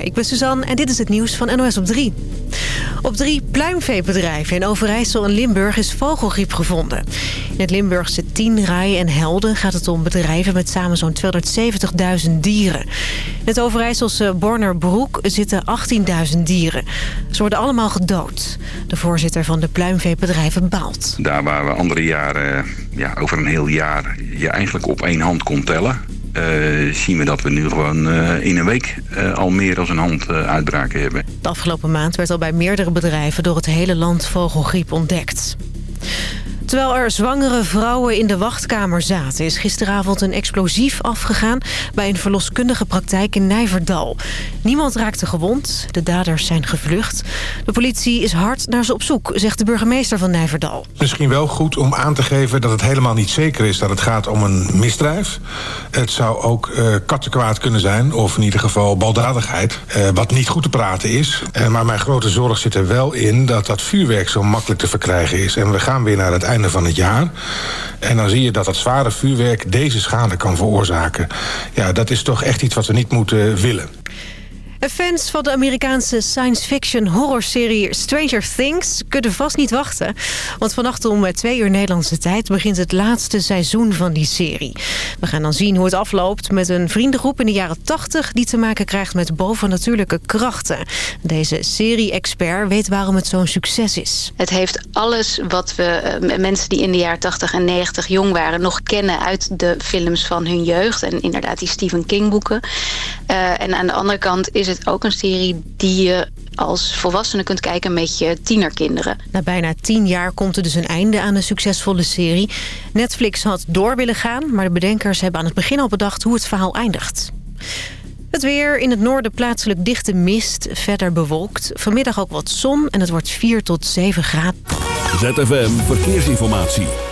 Ik ben Suzanne en dit is het nieuws van NOS op 3. Op drie pluimveebedrijven in Overijssel en Limburg is vogelgriep gevonden. In het Limburgse Tien, Rai en Helden gaat het om bedrijven met samen zo'n 270.000 dieren. In het Overijsselse Bornerbroek zitten 18.000 dieren. Ze worden allemaal gedood. De voorzitter van de pluimveebedrijven baalt. Daar waar we andere jaren ja, over een heel jaar je eigenlijk op één hand kon tellen... Uh, zien we dat we nu gewoon uh, in een week uh, al meer dan een hand uitbraken hebben. De afgelopen maand werd al bij meerdere bedrijven door het hele land vogelgriep ontdekt. Terwijl er zwangere vrouwen in de wachtkamer zaten... is gisteravond een explosief afgegaan bij een verloskundige praktijk in Nijverdal. Niemand raakte gewond, de daders zijn gevlucht. De politie is hard naar ze op zoek, zegt de burgemeester van Nijverdal. Misschien wel goed om aan te geven dat het helemaal niet zeker is... dat het gaat om een misdrijf. Het zou ook uh, kattenkwaad kunnen zijn, of in ieder geval baldadigheid... Uh, wat niet goed te praten is. Uh, maar mijn grote zorg zit er wel in dat dat vuurwerk zo makkelijk te verkrijgen is. En we gaan weer naar het einde van het jaar. En dan zie je dat het zware vuurwerk deze schade kan veroorzaken. Ja, dat is toch echt iets wat we niet moeten willen. Fans van de Amerikaanse science fiction horrorserie Stranger Things kunnen vast niet wachten. Want vannacht om twee uur Nederlandse tijd begint het laatste seizoen van die serie. We gaan dan zien hoe het afloopt met een vriendengroep in de jaren 80 die te maken krijgt met bovennatuurlijke krachten. Deze serie-expert weet waarom het zo'n succes is. Het heeft alles wat we mensen die in de jaren 80 en 90 jong waren nog kennen uit de films van hun jeugd. En inderdaad die Stephen King boeken. Uh, en aan de andere kant is het het ook een serie die je als volwassene kunt kijken met je tienerkinderen. Na bijna tien jaar komt er dus een einde aan een succesvolle serie. Netflix had door willen gaan, maar de bedenkers hebben aan het begin al bedacht hoe het verhaal eindigt. Het weer in het noorden plaatselijk dichte mist, verder bewolkt. Vanmiddag ook wat zon en het wordt 4 tot 7 graden. ZFM Verkeersinformatie.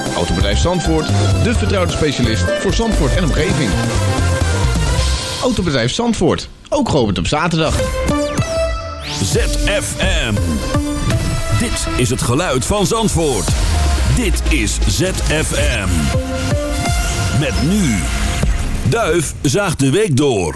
Autobedrijf Zandvoort, de vertrouwde specialist voor Zandvoort en omgeving. Autobedrijf Zandvoort, ook geopend op zaterdag. ZFM. Dit is het geluid van Zandvoort. Dit is ZFM. Met nu. Duif zaagt de week door.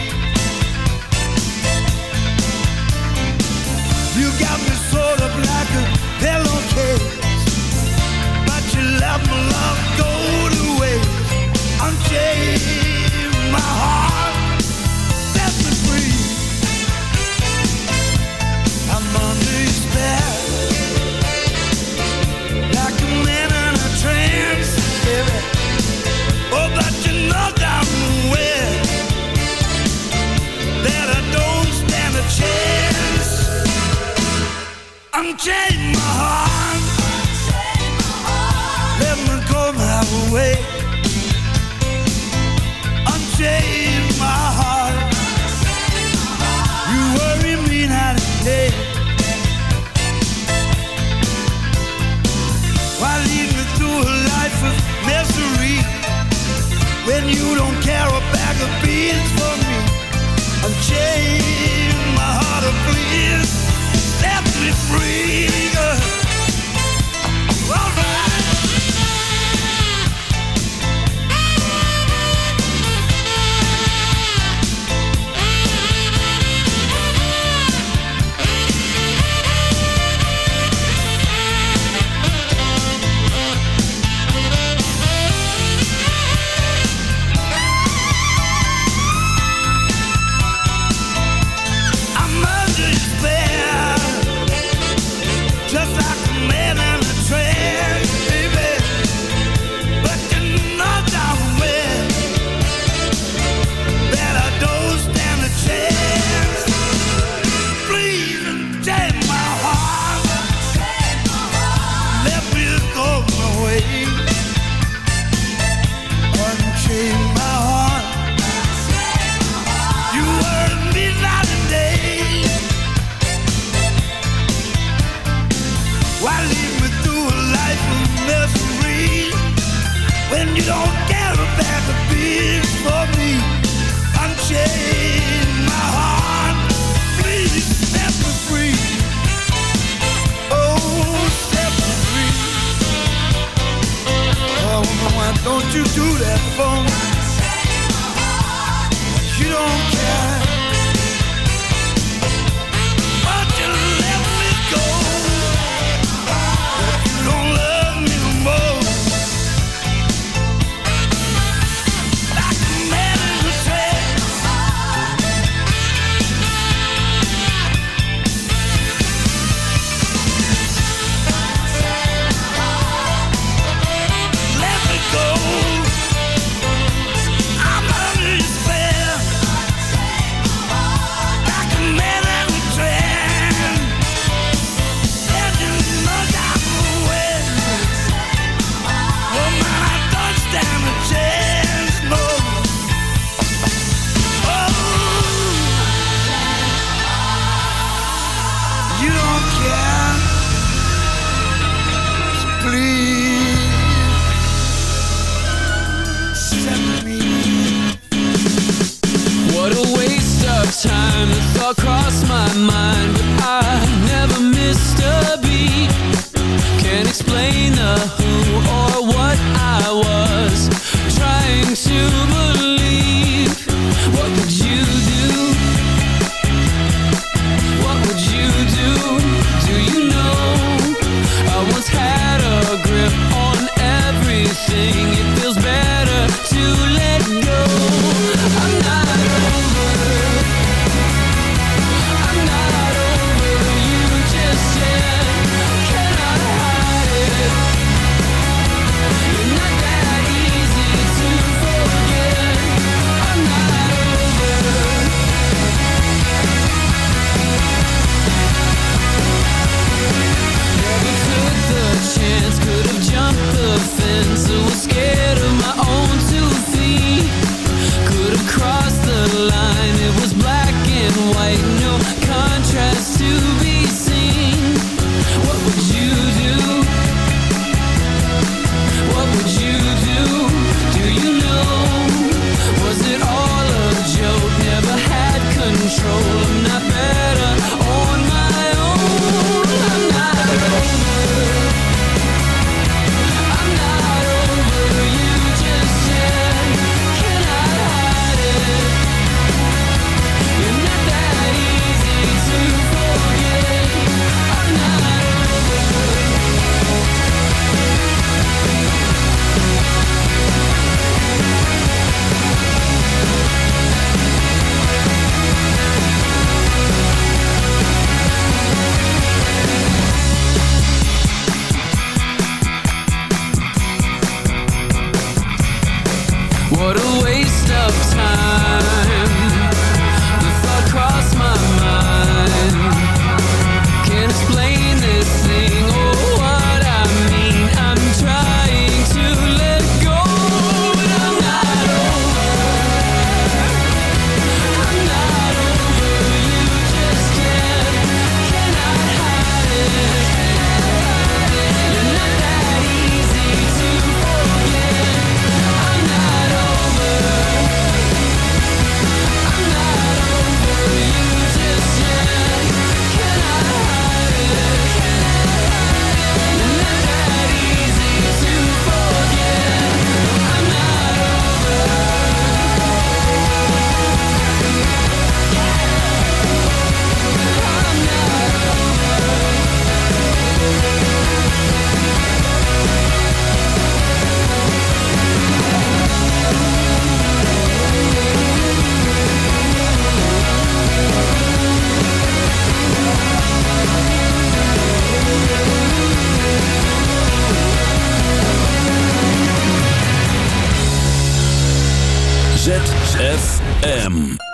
ZFM.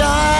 Sky.